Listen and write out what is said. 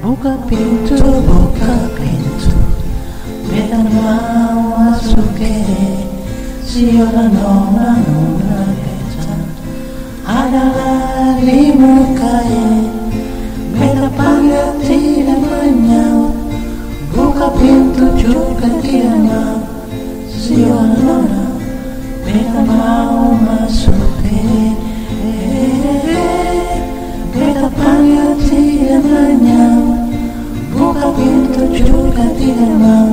Buka pintu, buka pintu. Beta mau masuk ke Si orang nona nona beta Adalah di muka Beta panggil tidak menyaut Buka pintu juga tidak mau Si orang nona panggil